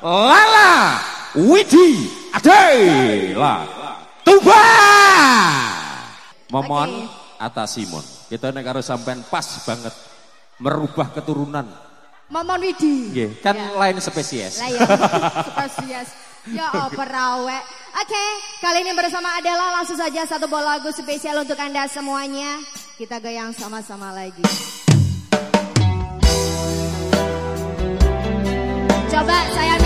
Lala Widi Adela Tuba Momon okay. atas Simon kita nek karo sampean pas banget merubah keturunan Momon Widi yeah, kan ya. lain spesies lah ya spesies ya operawe Oke, okay, kali ini bersama Adela langsung saja satu bola lagu spesial untuk Anda semuanya. Kita goyang sama-sama lagi. Coba saya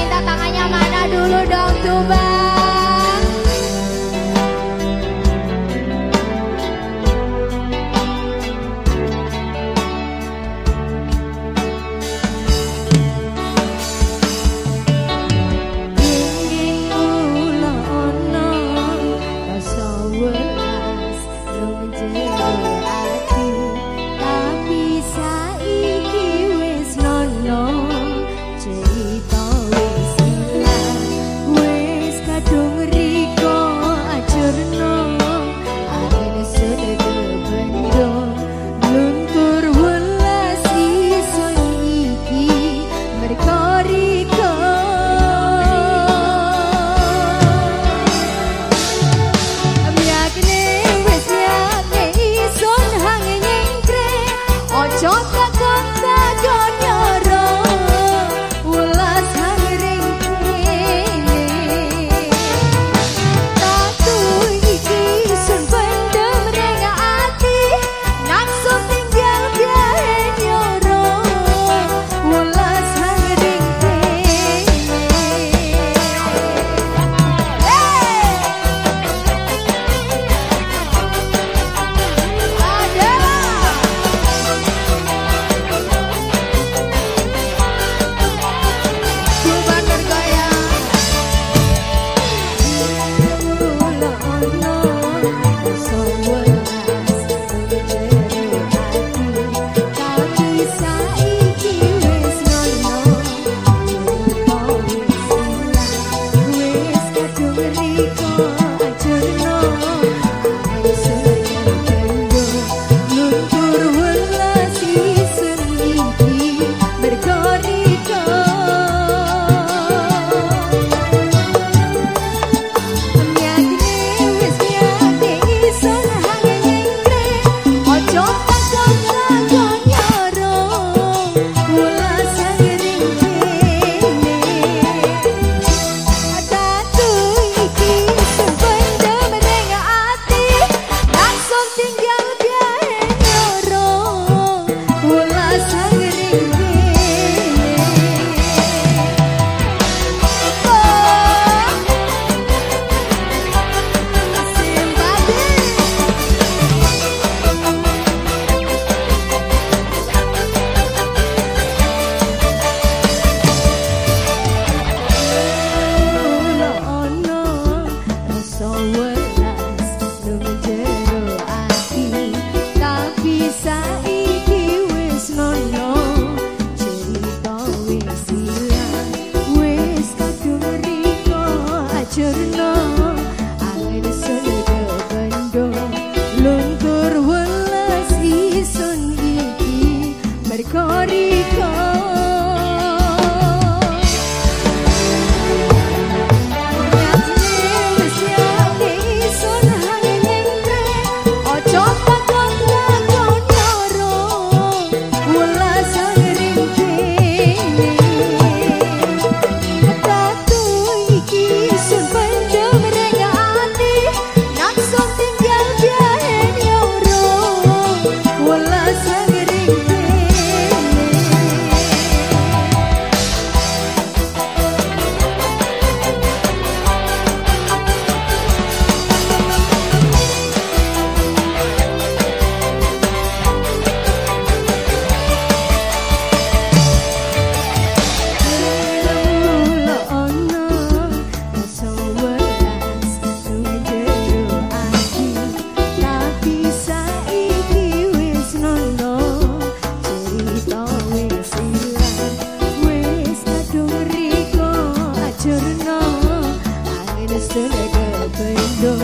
Selera pendo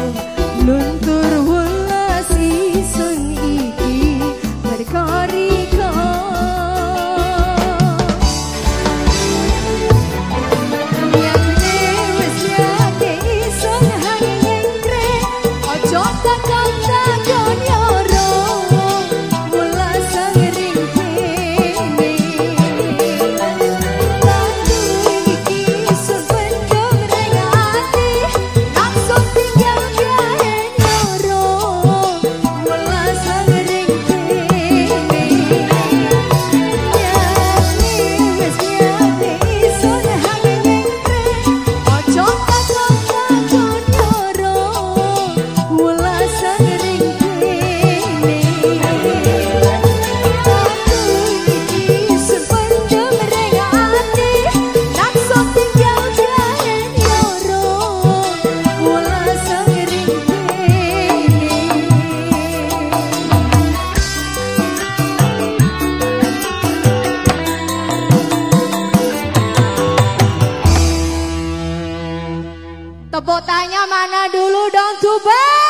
luntur Tepuk tanya mana dulu dong Tuban.